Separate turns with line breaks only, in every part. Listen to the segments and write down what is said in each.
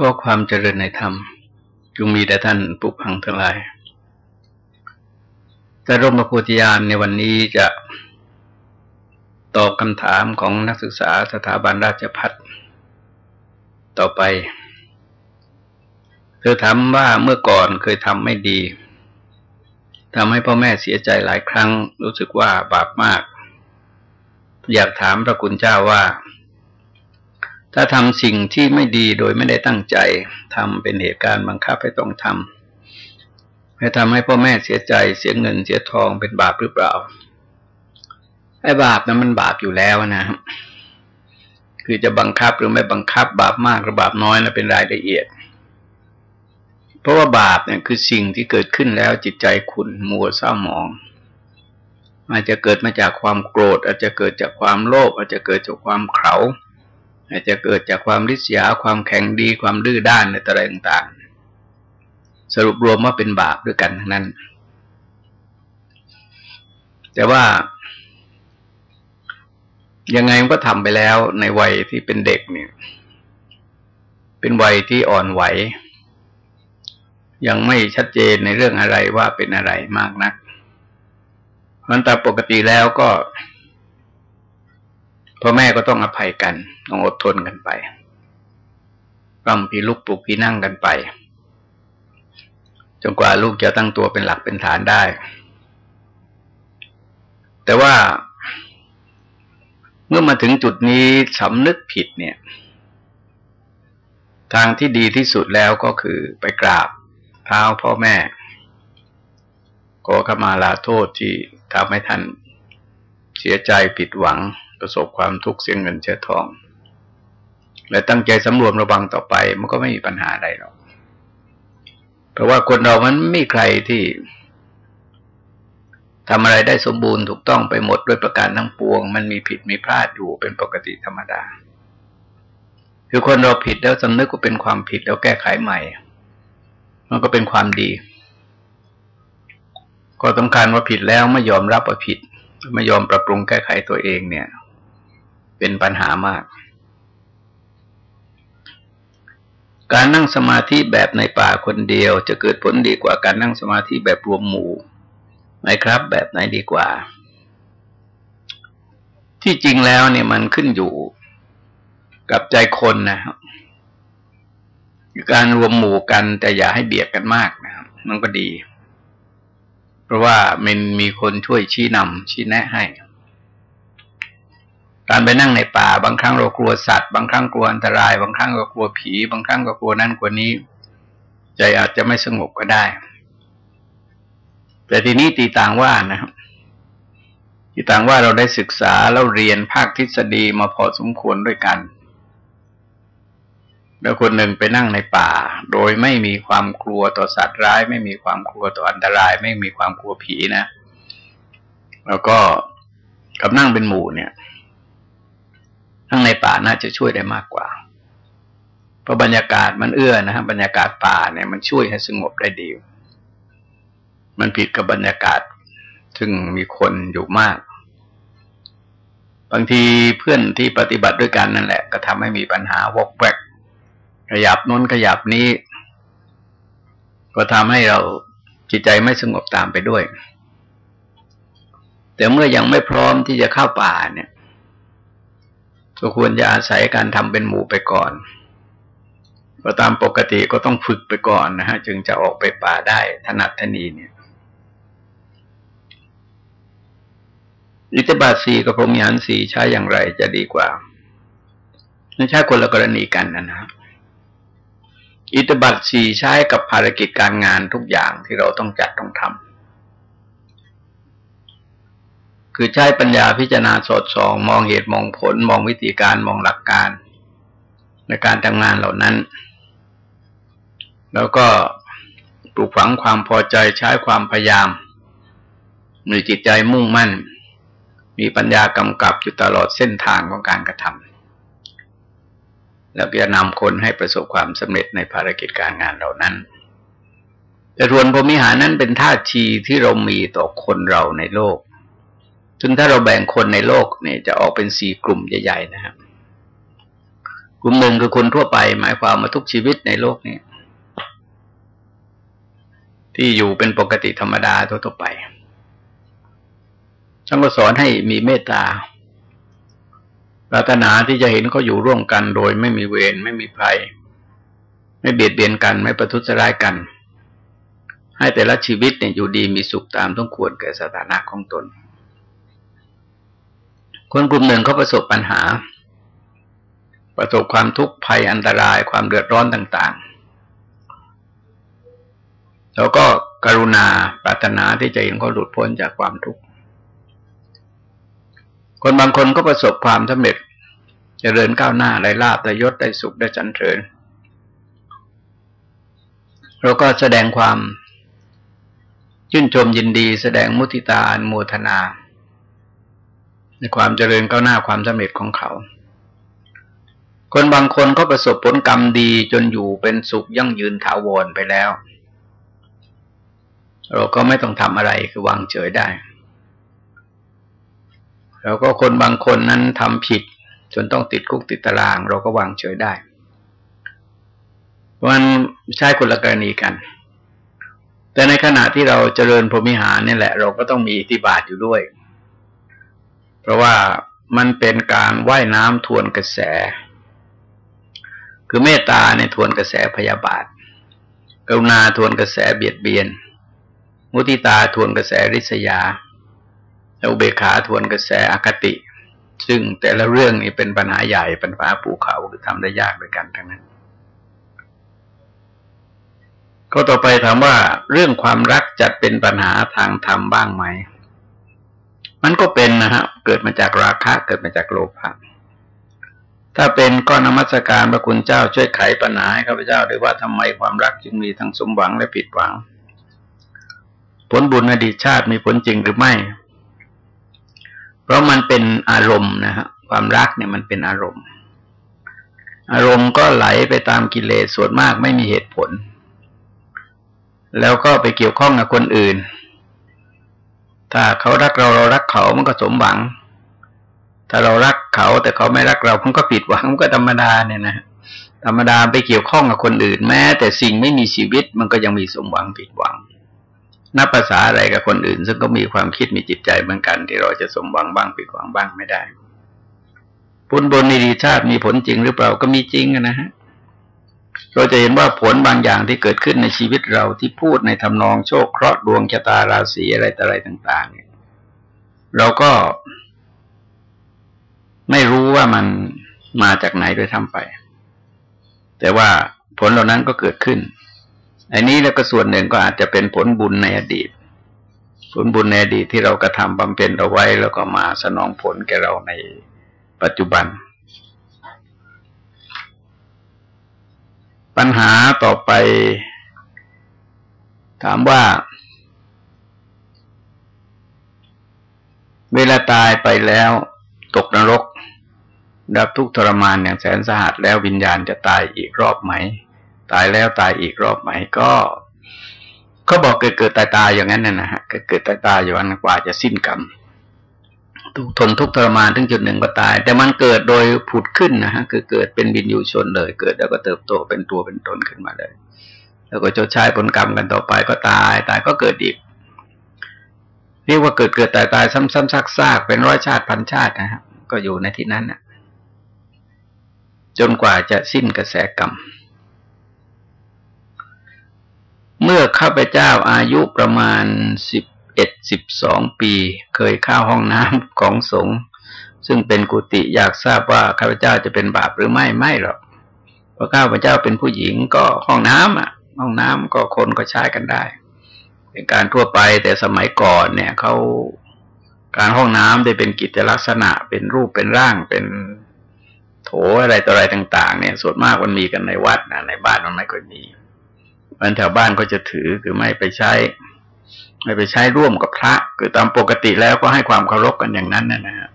ก็ความเจริญในธรรมจงมีแต่ท่านปุพังทั้งหลาย แต่ร่มพระโพธิญาณในวันนี้จะตอบคำถามของนักศึกษาสถาบันราชพัฒต่อไป เธอถามว่าเมื่อก่อนเคยทำไม่ดีทำให้พ่อแม่เสียใจหลายครั้ง รู้สึกว่าบาปมาก อยากถามพระคุณเจ้าว่า ถ้าทำสิ่งที่ไม่ดีโดยไม่ได้ตั้งใจทำเป็นเหตุการณ์บังคับให้ต้องทำให้ทำให้พ่อแม่เสียใจเสียเงินเสียทองเป็นบาปหรือเปล่าไอ้บาปนั้นมันบาปอยู่แล้วนะครับคือจะบังคับหรือไม่บังคับบาปมากหรือบาปน้อยนะเป็นรายละเอียด เพราะว่าบาปเนี่ยคือสิ่งที่เกิดขึ้นแล้วจิตใจขุ่นมัวเศร้าหมอง อาจจะเกิดมาจากความโกรธ อาจจะเกิดจากความโลภอาจจะเกิดจากความเข่า อาจจะเกิดจากความริษยาความแข็งดีความดื้อด้านในตรต่างๆ สรุปรวมว่าเป็นบาปด้วยกันทั้งนั้น แต่ว่า ยังไงมันก็ทำไปแล้วในวัยที่เป็นเด็กเนี่ย เป็นวัยที่อ่อนไหว ยังไม่ชัดเจนในเรื่องอะไรว่าเป็นอะไรมากนักมันแต่ปกติแล้วก็ พ่อแม่ก็ต้องอภัยกัน ต้องอดทนกันไปร่ำพี่ลุกปลุกพี่นั่งกันไป จนกว่าลูกจะตั้งตัวเป็นหลักเป็นฐานได้ แต่ว่าเมื่อมาถึงจุดนี้สำนึกผิดเนี่ย ทางที่ดีที่สุดแล้วก็คือไปกราบเท้าพ่อแม่ขอขมาลาโทษที่ทำให้ท่านเสียใจผิดหวัง ประสบความทุกข์เสียเงินเสียทอง และตั้งใจสำรวมระวังต่อไป มันก็ไม่มีปัญหาใดหรอกเพราะว่าคนเรามันไม่มีใครที่ทำอะไรได้สมบูรณ์ถูกต้องไปหมดด้วยประการทั้งปวง มันมีผิดมีพลาดอยู่เป็นปกติธรรมดา คือคนเราผิดแล้วสำนึกว่าเป็นความผิดแล้วแก้ไขใหม่ มันก็เป็นความดี ก็สำคัญว่าผิดแล้วไม่ยอมรับว่าผิด ไม่ยอมปรับปรุงแก้ไขตัวเองเนี่ย เป็นปัญหามาก การนั่งสมาธิแบบในป่าคนเดียว จะเกิดผลดีกว่าการนั่งสมาธิแบบรวมหมู่ไหมครับ แบบไหนดีกว่า ที่จริงแล้วเนี่ยมันขึ้นอยู่กับใจคนนะครับการรวมหมู่กันแต่อย่าให้เบียดกันมากนะครับมันก็ดี เพราะว่ามันมีคนช่วยชี้นำชี้แนะให้ การไปนั่งในป่า บางครั้งเรากลัวสัตว์ บางครั้งกลัวอันตราย บางครั้งก็กลัวผี บางครั้งก็กลัวนั่นกลัวนี้ ใจอาจจะไม่สงบก็ได้ แต่ทีนี้ตีต่างว่านะครับที่ต่างว่าเราได้ศึกษาแล้วเรียนภาคทฤษฎีมาพอสมควรด้วยกัน แล้วคนหนึ่งไปนั่งในป่า โดยไม่มีความกลัวต่อสัตว์ร้าย ไม่มีความกลัวต่ออันตราย ไม่มีความกลัวผีนะ แล้วก็กับนั่งเป็นหมู่เนี่ย ทั้งในป่าน่าจะช่วยได้มากกว่า เพราะบรรยากาศมันเอื้อนะฮะบรรยากาศป่าเนี่ยมันช่วยให้สงบได้ดี มันผิดกับบรรยากาศ ซึ่งมีคนอยู่มาก บางทีเพื่อนที่ปฏิบัติด้วยกันนั่นแหละ ก็ทำให้มีปัญหาวกแวกขยับน้นขยับนี้ ก็ทำให้เราจิตใจไม่สงบตามไปด้วย แต่เมื่อยังไม่พร้อมที่จะเข้าป่าเนี่ย ก็ควรจะอาศัยการทำเป็นหมู่ไปก่อนก็ตามปกติก็ต้องฝึกไปก่อนนะฮะ จึงจะออกไปป่าได้ถนัดทนีเนี่ยอิทธิบาทสี่กับพรหมยานสี่ใช้อย่างไรจะดีกว่าไม่ใช่คนละกรณีกันนะครับอิทธิบาทสี่ใช้กับภารกิจการงานทุกอย่างที่เราต้องจัดต้องทำ คือใช้ปัญญาพิจารณาสดส่องมองเหตุมองผล มองวิธีการมองหลักการ ในการทำงานเหล่านั้น แล้วก็ปลูกฝังความพอใจใช้ความพยายาม มีจิตใจมุ่งมั่น มีปัญญากำกับอยู่ตลอดเส้นทางของการกระทำแล้วจะนำคนให้ประสบความสำเร็จในภารกิจการงานเหล่านั้นแต่รวนพรมิหารนั้นเป็นท่าทีที่เรามีต่อคนเราในโลก ซึ่งถ้าเราแบ่งคนในโลกเนี่ยจะออกเป็นสี่กลุ่มใหญ่ๆนะครับ กลุ่มหนึ่งคือคนทั่วไป หมายความมาทุกชีวิตในโลกนี้ที่อยู่เป็นปกติธรรมดาทั่วๆไปท่านก็สอนให้มีเมตตาปรารถนาที่จะเห็นเขาอยู่ร่วมกันโดยไม่มีเวรไม่มีภัย ไม่เบียดเบียนกัน ไม่ประทุษร้ายกัน ให้แต่ละชีวิตเนี่ยอยู่ดีมีสุขตามต้องควรแก่สถานะของตน คนกลุ่มหนึ่งเขาประสบปัญหา ประสบความทุกข์ภัยอันตรายความเดือดร้อนต่าง ๆ แล้วก็กรุณาปรารถนาที่จะเห็นเขาหลุดพ้นจากความทุกข์คนบางคนก็ประสบความสำเร็จจเจริญก้าวหน้าได้ลาบได้ยศได้สุขได้จันเทินเราก็แสดงความชื่นชมยินดี แสดงมุติตาอนโมทนา ในความเจริญก้าวหน้าความสำเร็จของเขา คนบางคนก็ประสบผลกรรมดีจนอยู่เป็นสุขยั่งยืนถาวรไปแล้ว เราก็ไม่ต้องทำอะไรคือวางเฉยได้ แล้วก็คนบางคนนั้นทำผิด จนต้องติดคุกติดตาราง เราก็วางเฉยได้มันใช้คนละกรณีกัน แต่ในขณะที่เราเจริญพรมิหารนี่แหละ เราก็ต้องมีอิทธิบาทอยู่ด้วย เพราะว่ามันเป็นการว่ายน้ำทวนกระแส คือเมตตาในทวนกระแสพยาบาท กรุณาทวนกระแสเบียดเบียน มุติตาทวนกระแสริษยาแล้วเบขาทวนกระแสอคติ ซึ่งแต่ละเรื่องนี้เป็นปัญหาใหญ่ปัญหาภูเขาคือทำได้ยากด้วยกันทั้งนั้น ก็ต่อไปถามว่าเรื่องความรักจัดเป็นปัญหาทางธรรมบ้างไหมมันก็เป็นนะฮะ เกิดมาจากราคะเกิดมาจากโลภะถ้าเป็นก็นมัสการพระคุณเจ้าช่วยไขปัญหาให้ข้าพเจ้าด้วยว่าทำไมความรักจึงมีทั้งสมหวังและผิดหวัง ผลบุญอดีตชาติมีผลจริงหรือไม่ เพราะมันเป็นอารมณ์นะฮะความรักเนี่ยมันเป็นอารมณ์ อารมณ์ก็ไหลไปตามกิเลสส่วนมากไม่มีเหตุผล แล้วก็ไปเกี่ยวข้องกับคนอื่น ถ้าเขารักเราเรารักเขามันก็สมหวัง ถ้าเรารักเขาแต่เขาไม่รักเรามันก็ผิดหวังมันก็ธรรมดาเนี่ยนะธรรมดาไปเกี่ยวข้องกับคนอื่นแม้ แต่สิ่งไม่มีชีวิตมันก็ยังมีสมหวังผิดหวังนับภาษาอะไรกับคนอื่น ซึ่งก็มีความคิดมีจิตใจเหมือนกัน ที่เราจะสมหวังบ้างผิดหวังบ้างไม่ได้ผลบนในดีชาติมีผลจริงหรือเปล่าก็มีจริงนะฮะ เราจะเห็นว่าผลบางอย่างที่เกิดขึ้นในชีวิตเราที่พูดในทำนองโชคเคราะห์ดวงชะตาราศีอะไรต่ออะไรต่าง ๆ เนี่ย เราก็ไม่รู้ว่ามันมาจากไหนโดยทำไป แต่ว่าผลเหล่านั้นก็เกิดขึ้น อันนี้แล้วก็ส่วนหนึ่งก็อาจจะเป็นผลบุญในอดีต ผลบุญในอดีตที่เรากระทำบำเพ็ญเอาไว้ แล้วก็มาสนองผลแก่เราในปัจจุบัน ปัญหาต่อไป ถามว่า เวลาตายไปแล้ว ตกนรก ดับทุกทรมานอย่างแสนสาหัสแล้ววิญญาณจะตายอีกรอบไหม ตายแล้วตายอีกรอบใหมก็เขาบอกเกิดเกิดตายตายอย่างนั้นนะฮะเกิดเกิดตายตายอยู่วันกว่าจะสิ้นกรรม ทุกทนทุกข์ทรมานถึงจุดหนึ่งก็ตาย แต่มันเกิดโดยผุดขึ้นนะฮะคือเกิดเป็นบินอยู่ชนเลย เกิดแล้วก็เติบโตเป็นตัวเป็นตนขึ้นมาเลย แล้วก็ชดใช้ผลกรรมกันต่อไปก็ตายตายก็เกิดอีกเรียกว่าเกิดเกิดตายตายซ้ำๆซากๆเป็นร้อยชาติพันชาตินะฮะก็อยู่ในที่นั้นนะ่ะจนกว่าจะสิ้นกระแสกรรม เมื่อข้าพเจ้าอายุประมาณสิบ เอ็ดสิบสองปี เคยเข้าห้องน้ำของสงฆ์ซึ่งเป็นกุฏิอยากทราบว่าข้าพเจ้าจะเป็นบาปหรือไม่ไม่หรอกเพราะข้าพเจ้าเป็นผู้หญิงก็ห้องน้ำอะ ห้องน้ำก็คนก็ใช้กันได้ เป็นการทั่วไปแต่สมัยก่อนเนี่ยเขาการห้องน้ำได้เป็นกิจลักษณะเป็นรูปเป็นร่างเป็นโถอะไรต่ออะไรต่าง ๆ เนี่ย ส่วนมากมันมีกันในวัดนะในบ้านมันไม่ค่อยมีมันแถวบ้านก็จะถือคือไม่ไปใช้ ไม่ไปใช้ร่วมกับพระ คือตามปกติแล้วก็ให้ความเคารพกันอย่างนั้นนะฮะ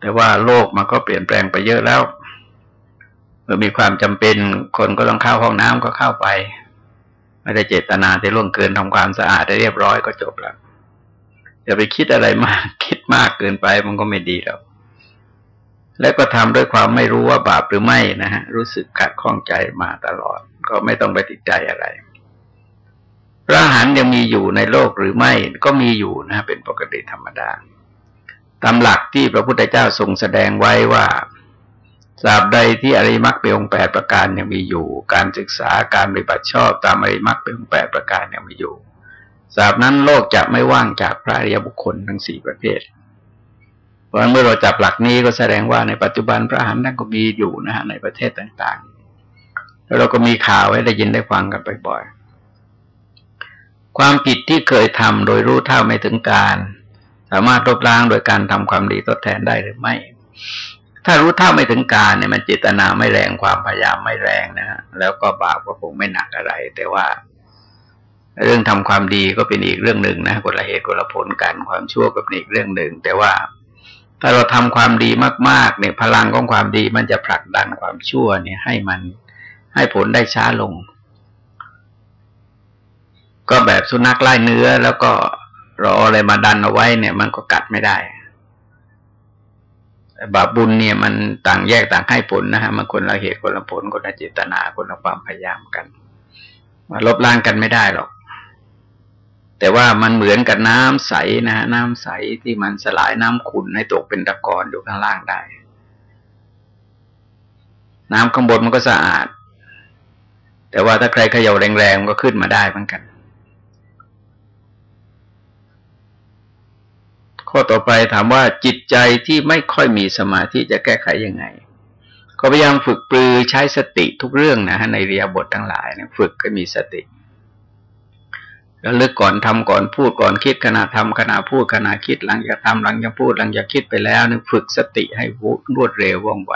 แต่ว่าโลกมันก็เปลี่ยนแปลงไปเยอะแล้วเมื่อมีความจำเป็นคนก็ต้องเข้าห้องน้ำก็เข้าไป ไม่ได้เจตนาจะล่วงเกินทำความสะอาดได้เรียบร้อยก็จบแล้วอย่าไปคิดอะไรมากคิดมากเกินไปมันก็ไม่ดีแล้วและก็ทำด้วยความไม่รู้ว่าบาปหรือไม่นะฮะรู้สึกขัดข้องใจมาตลอด ก็ไม่ต้องไปติดใจอะไร พระหันยังมีอยู่ในโลกหรือไม่ก็มีอยู่นะเป็นปกติธรรมดา ตามหลักที่พระพุทธเจ้าทรงแสดงไว้ว่าสาบใดที่อริมักเป็นองค์แปดประการยังมีอยู่ การศึกษาการปฏิบัติชอบตามอริมักเป็นองค์แปดประการยังมีอยู่สาบนั้นโลกจะไม่ว่างจากพระอริยบุคคลทั้งสี่ประเภทเพราะเมื่อเราจับหลักนี้ก็แสดงว่าในปัจจุบันพระหันท่นก็มีอยู่นะฮะในประเทศต่างๆ แล้วเราก็มีข่าวให้ได้ยินได้ฟังกันบ่อยๆ ความผิดที่เคยทำโดยรู้เท่าไม่ถึงการ สามารถลบล้างโดยการทำความดีทดแทนได้หรือไม่ ถ้ารู้เท่าไม่ถึงการเนี่ยมันเจตนาไม่แรงความพยายามไม่แรงนะฮะแล้วก็บาปก็คงไม่หนักอะไร แต่ว่า เรื่องทำความดีก็เป็นอีกเรื่องหนึ่งนะคนละเหตุคนละผลกันความชั่วก็เป็นอีกเรื่องหนึ่ง แต่ว่าถ้าเราทำความดีมากๆเนี่ยพลังของความดีมันจะผลักดันความชั่วเนี่ยให้มันให้ผลได้ช้าลง ก็แบบสุนัขไล่เนื้อแล้วก็รออะไรมาดันเอาไว้เนี่ย มันก็กัดไม่ได้บาปบุญเนี่ยมันต่างแยกต่างให้ผลนะฮะมันคนละเหตุคนละผลคนละเจตนาคนละความพยายามกันมาลบล้างกันไม่ได้หรอก แต่ว่ามันเหมือนกับน้ำใสนะ น้ำใสที่มันสลายน้ำขุ่นให้ตกเป็นตะกอนอยู่ข้างล่างได้ น้ำข้างบนมันก็สะอาด แต่ว่าถ้าใครเขย่าแรงๆมันก็ขึ้นมาได้เหมือนกัน ข้อต่อไปถามว่าจิตใจที่ไม่ค่อยมีสมาธิจะแก้ไขยังไง ก็พยายามฝึกปรือใช้สติทุกเรื่องนะฮะในเรียบททั้งหลายนี่ยฝึกก็มีสติระลึกก่อนทำก่อนพูดก่อนคิดขณะทำขณะพูดขณะคิดหลังจากทำหลังจากพูดหลังจากคิดไปแล้วนึกฝึกสติให้รวดเร็วว่องไว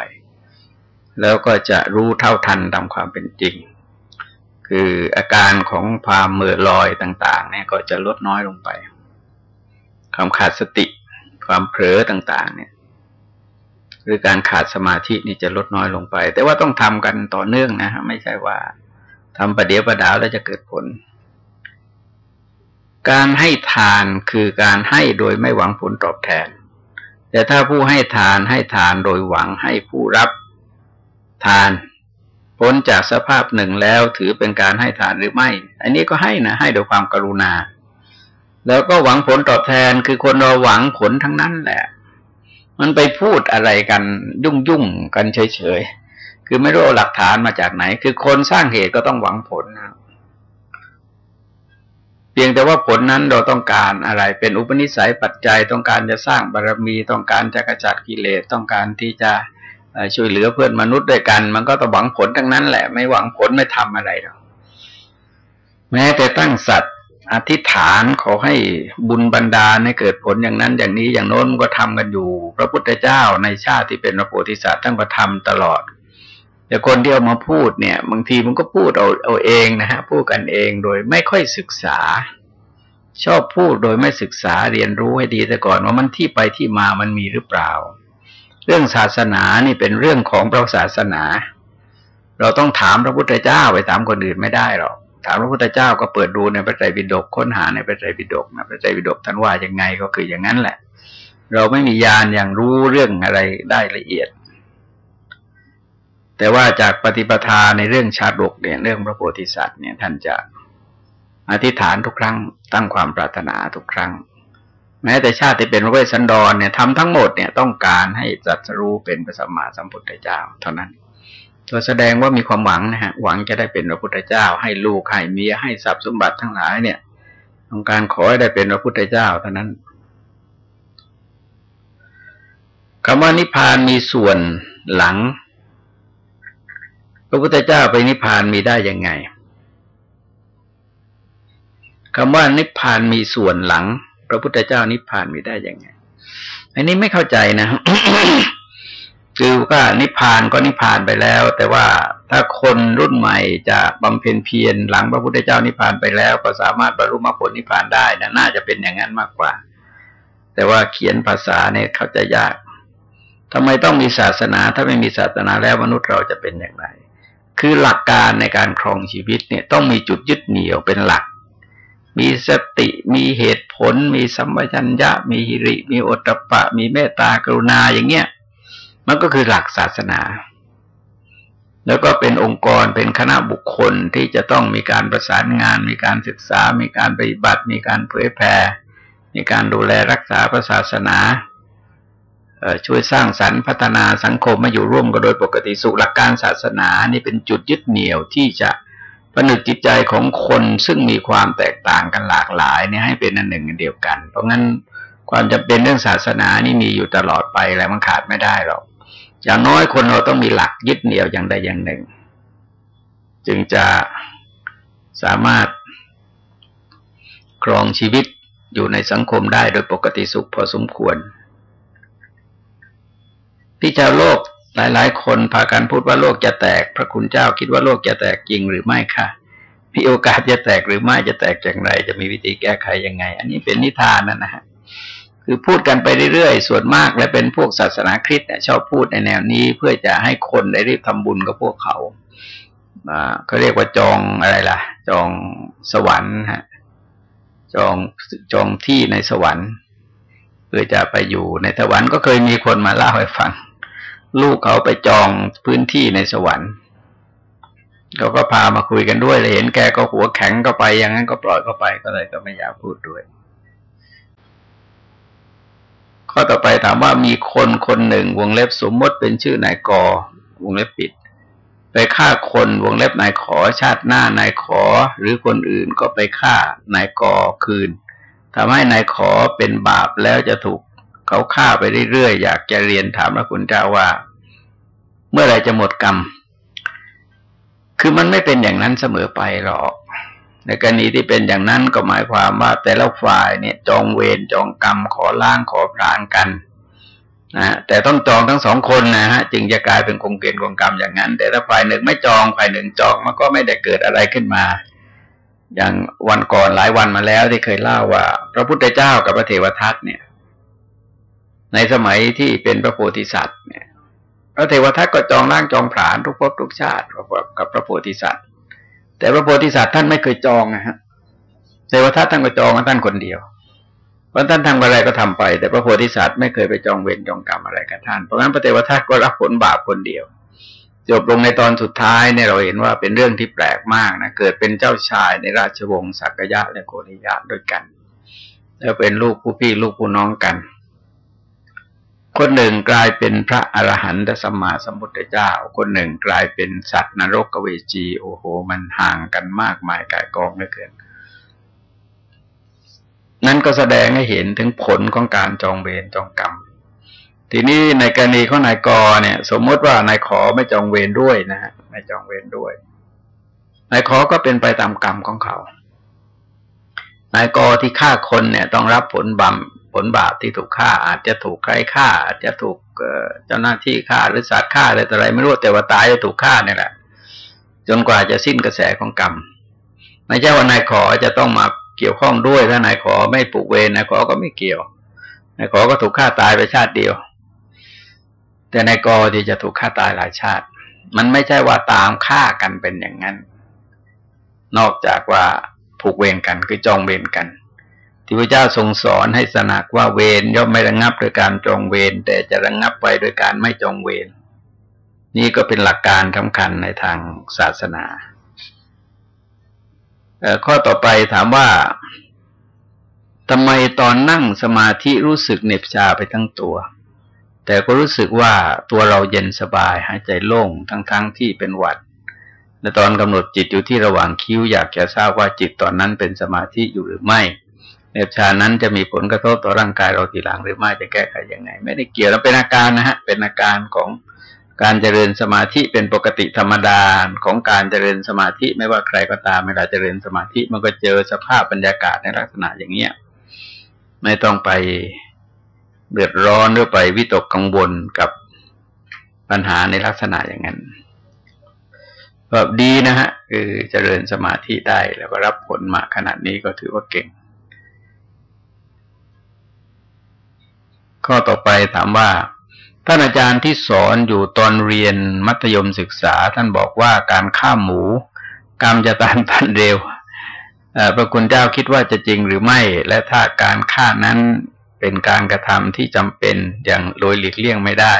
แล้วก็จะรู้เท่าทันตามความเป็นจริง คืออาการของความเมื่อลอยต่าง ๆ เนี่ยก็จะลดน้อยลงไป ความขาดสติ ความเผลอต่าง ๆ เนี่ย หรือการขาดสมาธินี่จะลดน้อยลงไป แต่ว่าต้องทำกันต่อเนื่องนะฮะไม่ใช่ว่าทำประเดี๋ยวประดาวแล้วจะเกิดผล การให้ทานคือการให้โดยไม่หวังผลตอบแทน แต่ถ้าผู้ให้ทานให้ทานโดยหวังให้ผู้รับทานพ้นจากสภาพหนึ่งแล้วถือเป็นการให้ทานหรือไม่ อันนี้ก็ให้นะให้โดยความกรุณา แล้วก็หวังผลตอบแทนคือคนเราหวังผลทั้งนั้นแหละ มันไปพูดอะไรกันยุ่งยุ่งกันเฉยๆ คือไม่รู้หลักฐานมาจากไหน คือคนสร้างเหตุก็ต้องหวังผลนะเพียงแต่ว่าผลนั้นเราต้องการอะไร เป็นอุปนิสัยปัจจัยต้องการจะสร้างบารรมี ต้องการจะกระจัดกิเลสต้องการที่จะช่วยเหลือเพื่อนมนุษย์ด้วยกัน มันก็ต้องหวังผลทั้งนั้นแหละ ไม่หวังผลไม่ทำอะไรหรอกแม้แต่ตั้งสัตว อธิษฐานขอให้บุญบรรดาให้เกิดผลอย่างนั้น อย่างนี้อย่างโน้นก็ทำกันอยู่ พระพุทธเจ้าในชาติที่เป็นพระโพธิสัตว์ท่านก็ทำตลอด แต่คนที่เอามาพูดเนี่ย บางทีมันก็พูดเอาเอาเองนะฮะพูดกันเองโดยไม่ค่อยศึกษา ชอบพูดโดยไม่ศึกษาเรียนรู้ให้ดีแต่ก่อนว่ามันที่ไปที่มามันมีหรือเปล่า เรื่องศาสนานี่เป็นเรื่องของพระศาสนา เราต้องถามพระพุทธเจ้าไปถามคนอื่นไม่ได้หรอก ถามพระพุทธเจ้าก็เปิดดูในพระไตรปิฎกค้นหาในพระไตรปิฎกนะพระไตรปิฎกท่านว่ายังไงก็คืออย่างนั้นแหละ เราไม่มียานอย่างรู้เรื่องอะไรได้ละเอียด แต่ว่าจากปฏิปทาในเรื่องชาดกเนี่ยเรื่องพระโพธิสัตว์เนี่ยท่านจะอธิษฐานทุกครั้ง ตั้งความปรารถนาทุกครั้ง แม้แต่ชาติที่เป็นพระเวสสันดรเนี่ยทำทั้งหมดเนี่ยต้องการให้จัดสรู้เป็นพระสัมมาสัมพุทธเจ้า เท่านั้น ตัวแสดงว่ามีความหวังนะฮะ หวังจะได้เป็นพระพุทธเจ้า ให้ลูกให้เมียให้ทรัพย์สมบัติทั้งหลายเนี่ย ต้องการขอให้ได้เป็นพระพุทธเจ้าเท่านั้นคำว่านิพพานมีส่วนหลัง พระพุทธเจ้าไปนิพพานมีได้ยังไงคำว่านิพพานมีส่วนหลัง พระพุทธเจ้านิพพานมีได้ยังไง อันนี้ไม่เข้าใจนะ คือว่านิพพานก็นิพพานไปแล้ว แต่ว่าถ้าคนรุ่นใหม่จะบำเพ็ญเพียรหลังพระพุทธเจ้านิพพานไปแล้ว ก็สามารถบรรลุมรรคผลนิพพานได้นะน่าจะเป็นอย่างนั้นมากกว่า แต่ว่าเขียนภาษาเนี่ยเขาใจยากทำไมต้องมีศาสนา ถ้าไม่มีศาสนาแล้วมนุษย์เราจะเป็นอย่างไร คือหลักการในการครองชีวิตเนี่ยต้องมีจุดยึดเหนี่ยวเป็นหลัก มีสติมีเหตุผล มีสัมปชัญญะ มีหิริ มีอตตปะ มีเมตตากรุณาอย่างเงี้ย มันก็คือหลักศาสนา แล้วก็เป็นองค์กรเป็นคณะบุคคลที่จะต้องมีการประสานงาน มีการศึกษา มีการปฏิบัติ มีการเผยแผ่มีการดูแลรักษาพระศาสนาช่วยสร้างสรรค์พัฒนาสังคมมาอยู่ร่วมกันโดยปกติสุหลักการศาสนา นี่เป็นจุดยึดเหนี่ยวที่จะผนึกจิตใจของคนซึ่งมีความแตกต่างกันหลากหลายเนี่ยให้เป็นอันหนึ่งอันเดียวกัน เพราะงั้นความจำเป็นเรื่องศาสนานี่มีอยู่ตลอดไปแล้วมันขาดไม่ได้หรอก อย่างน้อยคนเราต้องมีหลักยึดเหนี่ยวอย่างใดอย่างหนึ่ง จึงจะสามารถครองชีวิตอยู่ในสังคมได้โดยปกติสุขพอสมควรที่ชาวโลกหลาย ๆ คนพากันพูดว่าโลกจะแตก พระคุณเจ้าคิดว่าโลกจะแตกจริงหรือไม่ค่ะมีโอกาสจะแตกหรือไม่จะแตกอย่างไร จะมีวิธีแก้ไขยังไง อันนี้เป็นนิทานนะนะฮะ คือพูดกันไปเรื่อยๆ ส่วนมากและเป็นพวกศาสนาคริสต์ชอบพูดในแนวนี้เพื่อจะให้คนได้รีบทำบุญกับพวกเขาเขาเรียกว่าจองอะไรล่ะ จองสวรรค์ฮะจองจองที่ในสวรรค์ เพื่อจะไปอยู่ในสวรรค์ก็เคยมีคนมาเล่าให้ฟัง ลูกเขาไปจองพื้นที่ในสวรรค์เขาก็พามาคุยกันด้วยเลยเห็นแกก็หัวแข็งก็ไปอย่างนั้นก็ปล่อยเข้าไปก็เลยก็ไม่อยากพูดด้วย ข้อต่อไปถามว่ามีคนคนหนึ่ง วงเล็บสมมติเป็นชื่อนายกอวงเล็บปิด ไปฆ่าคนวงเล็บนายขอชาติหน้านายขอ หรือคนอื่นก็ไปฆ่านายกอคืนทำให้นายขอเป็นบาปแล้วจะถูกเขาฆ่าไปเรื่อยๆอยากจะเรียนถามพระคุณเจ้าว่า เมื่อไรจะหมดกรรม คือมันไม่เป็นอย่างนั้นเสมอไปหรอก ในกรณีที่เป็นอย่างนั้นก็หมายความว่าแต่ละฝ่ายเนี่ยจองเวรจองกรรมขอล้างขอพรางกันนะแต่ต้องจองทั้งสองคนนะฮะจึงจะกลายเป็นคงเกณฑ์คงกรรมอย่างนั้น แต่ถ้าฝ่ายหนึ่งไม่จองฝ่ายหนึ่งจองมันก็ไม่ได้เกิดอะไรขึ้นมา อย่างวันก่อนหลายวันมาแล้วที่เคยเล่าว่า พระพุทธเจ้ากับพระเทวทัตเนี่ย ในสมัยที่เป็นพระโพธิสัตว์เนี่ยพระเทวทัตก็จองร่างจองผานทุกภพทุกชาติกับพระโพธิสัตว์ แต่พระโพธิสัตว์ท่านไม่เคยจองนะฮะเทวทัตท่านก็จองท่านคนเดียวเพราะท่านทำอะไรก็ทำไป แต่พระโพธิสัตว์ไม่เคยไปจองเวรจองกรรมอะไรกับท่านเพราะงั้นพระเทวทัตก็รับผลบาปคนเดียว จบลงในตอนสุดท้ายเนี่ยเราเห็นว่าเป็นเรื่องที่แปลกมากนะเกิดเป็นเจ้าชายในราชวงศ์สักยะและโกริยะด้วยกันแล้วเป็นลูกผู้พี่ลูกผู้น้องกัน คนหนึ่งกลายเป็นพระอรหันตสัมมาสัมพุทธเจ้า คนหนึ่งกลายเป็นสัตว์นรกเวจี โอ้โห มันห่างกันมากมายกายกองเหลือเกิน นั่นก็แสดงให้เห็นถึงผลของการจองเวรจองกรรม ทีนี้ในกรณีของนายกเนี่ย สมมติว่านายขอไม่จองเวรด้วยนะฮะไม่จองเวรด้วย นายขอก็เป็นไปตามกรรมของเขา นายกที่ฆ่าคนเนี่ย ต้องรับผลบำ ผลบาปที่ถูกฆ่า อาจจะถูกใครฆ่า อาจจะถูกเจ้าหน้าที่ฆ่าหรือสัตว์ฆ่าอะไรแต่อะไรไม่รู้แต่ว่าตายจะถูกฆ่าเนี่ยแหละ จนกว่าจะสิ้นกระแสของกรรมไม่ใช่ว่านายขอจะต้องมาเกี่ยวข้องด้วยถ้านายขอไม่ปลูกเวรนายขอก็ไม่เกี่ยวนายขอก็ถูกฆ่าตายไปชาติเดียว แต่นายกอที่จะถูกฆ่าตายหลายชาติ มันไม่ใช่ว่าตามฆ่ากันเป็นอย่างนั้น นอกจากว่าผูกเวรกันคือจองเวรกัน ที่พระเจ้าทรงสอนให้สนักว่าเวรย่อมไม่ระงับโดยการจองเวรแต่จะระงับไปโดยการไม่จองเวรนี่ก็เป็นหลักการสำคัญในทางศาสนาข้อต่อไปถามว่าทำไมตอนนั่งสมาธิรู้สึกเหน็บชาไปทั้งตัว แต่ก็รู้สึกว่าตัวเราเย็นสบายหายใจโล่งทั้งๆทที่เป็นหวัดและตอนกำหนดจิตอยู่ที่ระหว่างคิ้วอยากจะทราบว่าจิตตอนนั้นเป็นสมาธิอยู่หรือไม่ เนบชานั้นจะมีผลกระทบต่อร่างกายเราทีหลังหรือไม่จะแก้ไขยังไง ไม่ได้เกี่ยวแล้วเป็นอาการนะฮะเป็นอาการของการเจริญสมาธิเป็นปกติธรรมดาของการเจริญสมาธิไม่ว่าใครก็ตามเวลาเจริญสมาธิมันก็เจอสภาพบรรยากาศในลักษณะอย่างเนี้ยไม่ต้องไปเดือดร้อนหรือไปวิตกกังวลกับปัญหาในลักษณะอย่างนั้นแบบดีนะฮะคือเจริญสมาธิได้แล้วก็รับผลมาขนาดนี้ก็ถือว่าเก่ง ข้อต่อไปถามว่าท่านอาจารย์ที่สอนอยู่ตอนเรียนมัธยมศึกษา ท่านบอกว่าการฆ่าหมู กรรมจะตานพันเร็วพระคุณเจ้าคิดว่าจะจริงหรือไม่ และถ้าการฆ่านั้นเป็นการกระทำที่จำเป็นอย่างโดยหลีกเลี่ยงไม่ได้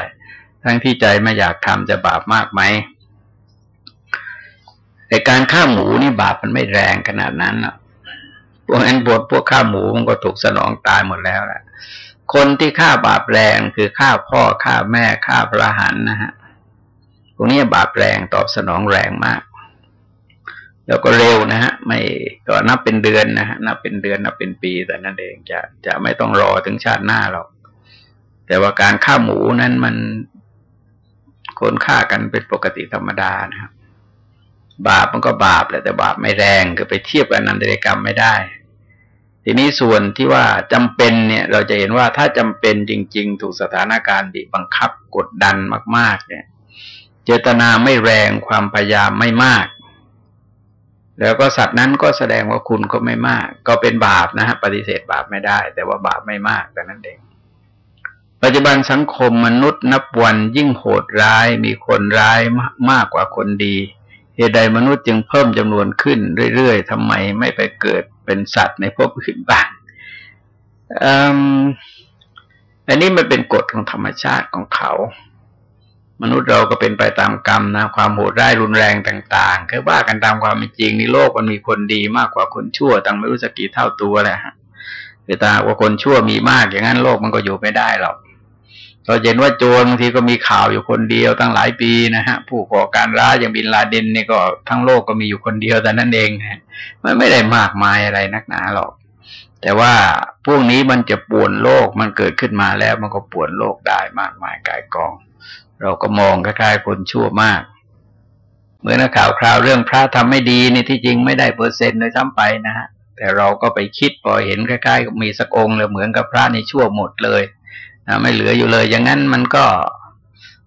ทั้งที่ใจไม่อยากทำจะบาปมากไหมแต่การฆ่าหมูนี่บาปมันไม่แรงขนาดนั้นอะพวกนั้นบทพวกฆ่าหมูมันก็ถูกสนองตายหมดแล้วแหละ คนที่ฆ่าบาปแรงคือฆ่าพ่อฆ่าแม่ฆ่าพระหันนะฮะพวกนี้บาปแรงตอบสนองแรงมาก แล้วก็เร็วนะฮะ ไม่ก็นับเป็นเดือนนะฮะนับเป็นเดือนนับเป็นปีแต่นั่นเองจะจะไม่ต้องรอถึงชาติหน้าหรอกแต่ว่าการฆ่าหมูนั้นมันคนฆ่ากันเป็นปกติธรรมดานะครับ บาปมันก็บาปแหละแต่บาปไม่แรงก็ไปเทียบกับนันตริกรรมไม่ได้ ทีนี้ส่วนที่ว่าจำเป็นเนี่ยเราจะเห็นว่าถ้าจำเป็นจริง ๆ ถูกสถานการณ์บีบบังคับกดดันมาก ๆ เนี่ย เจตนาไม่แรงความพยายามไม่มาก แล้วก็สัตว์นั้นก็แสดงว่าคุณก็ไม่มาก ก็เป็นบาปนะฮะปฏิเสธบาปไม่ได้ แต่ว่าบาปไม่มากแต่นั้นเองปัจจุบันสังคมมนุษย์นับวันยิ่งโหดร้ายมีคนร้ายมากกว่าคนดี เหตุใดมนุษย์จึงเพิ่มจำนวนขึ้นเรื่อยๆทำไมไม่ไปเกิดเป็นสัตว์ในภพอื่นบ้างอันนี้มันเป็นกฎของธรรมชาติของเขา มนุษย์เราก็เป็นไปตามกรรมนะความโหดร้ายรุนแรงต่างๆคือว่ากันตามความเป็นจริงในโลกมันมีคนดีมากกว่าคนชั่วตั้งไม่รู้สักกี่เท่าตัวแหละฮะคือตาว่าคนชั่วมีมากอย่างนั้นโลกมันก็อยู่ไม่ได้หรอก เราเห็นว่าโจรบางทีก็มีข่าวอยู่คนเดียวตั้งหลายปีนะฮะ ผู้ก่อการร้ายอย่างบินลาเดนเนี่ยก็ทั้งโลกก็มีอยู่คนเดียวแต่นั่นเองนะมันไม่ได้มากมายอะไรนักหนาหรอก แต่ว่าพวกนี้มันจะป่วนโลกมันเกิดขึ้นมาแล้วมันก็ป่วนโลกได้มากมายกายกอง เราก็มองคล้ายๆคนชั่วมากเหมือนักข่าวคราวเรื่องพระทำไม่ดีนี่ที่จริงไม่ได้เปอร์เซ็นต์เลยซ้ำไปนะฮะแต่เราก็ไปคิดพอเห็นคล้ายๆมีสักองค์เลยเหมือนกับพระในชั่วหมดเลย ไม่เหลืออยู่เลย อย่างนั้นมันก็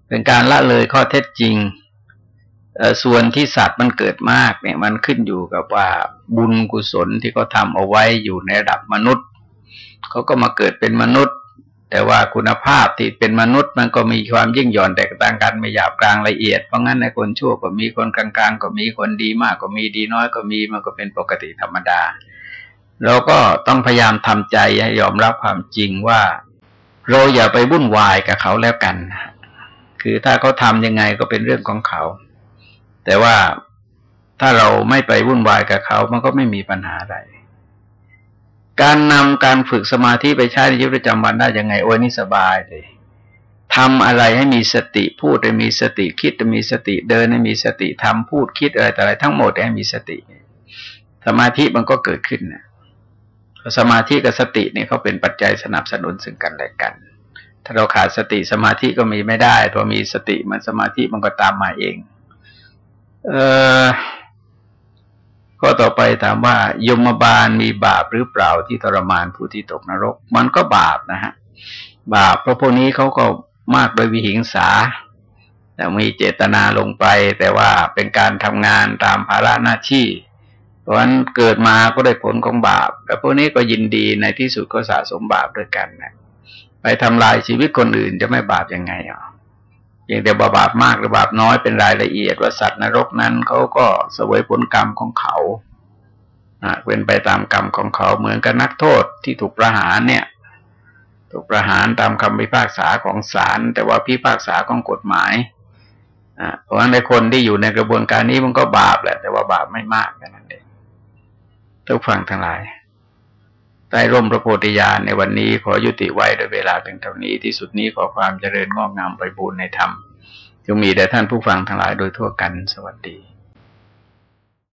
เป็นการละเลยข้อเท็จจริงส่วนที่สัตว์มันเกิดมากเนี่ยมันขึ้นอยู่กับว่าบุญกุศลที่เขาทาเอาไว้อยู่ในระดับมนุษย์เขาก็มาเกิดเป็นมนุษย์ แต่ว่าคุณภาพที่เป็นมนุษย์มันก็มีความยิ่งหย่อนแตกต่างกันไม่หยาบกลางละเอียดเพราะงั้นในคนชั่วก็มีคนกลางๆ ก็มีคนดีมากก็มีดีน้อยก็มีมันก็เป็นปกติธรรมดาเราก็ต้องพยายามทำใจให้ยอมรับความจริงว่า เราอย่าไปวุ่นวายกับเขาแล้วกัน คือถ้าเขาทำยังไงก็เป็นเรื่องของเขา แต่ว่าถ้าเราไม่ไปวุ่นวายกับเขา มันก็ไม่มีปัญหาอะไร การนำการฝึกสมาธิไปใช้ในชีวิตประจำวันได้ยังไง โอ้ยนี่สบายเลยทำอะไรให้มีสติพูดให้มีสติคิดให้มีสติเดินให้มีสติทำพูดคิดอะไรแต่อะไรทั้งหมดให้มีสติ สมาธิมันก็เกิดขึ้นนะ สมาธิกับสติเนี่ยเขาเป็นปัจจัยสนับสนุนซึ่งกันและกัน ถ้าเราขาดสติสมาธิก็มีไม่ได้พอมีสติมันสมาธิมันก็ตามมาเอง เออก็ต่อไปถามว่ายมบาลมีบาปหรือเปล่าที่ทรมานผู้ที่ตกนรก มันก็บาปนะฮะ บาปเพราะพวกนี้เขาก็มากโดยวิหิงสาแต่มีเจตนาลงไป แต่ว่าเป็นการทำงานตามภาระหน้าที่ เพราะฉะนั้นเกิดมาก็ได้ผลของบาปแต่พวกนี้ก็ยินดีในที่สุดก็สะสมบาปด้วยกันนะไปทำลายชีวิตคนอื่นจะไม่บาปยังไงอะอย่างเดียวบาปมากหรือบาปน้อยเป็นรายละเอียดว่าสัตว์นรกนั้นเขาก็เสวยผลกรรมของเขาเป็นไปตามกรรมของเขาเหมือนกับนักโทษที่ถูกประหารเนี่ย ถูกประหารตามคำพิพากษาของศาลแต่ว่าพิพากษาของกฎหมายเพราะฉะนั้นในคนที่อยู่ในกระบวนการนี้มันก็บาปแหละ แต่ว่าบาปไม่มากนั่นเอง ทุกฟังทั้งหลายใต้ร่มพระโพธิญาณในวันนี้ขอยุติไว้โดยเวลาเพียงเท่านี้ที่สุดนี้ขอความเจริญงอกงามไปบูรณนธรรมจงมีแด่ท่านผู้ฟังทั้งหลายโดยทั่วกันสวัสดี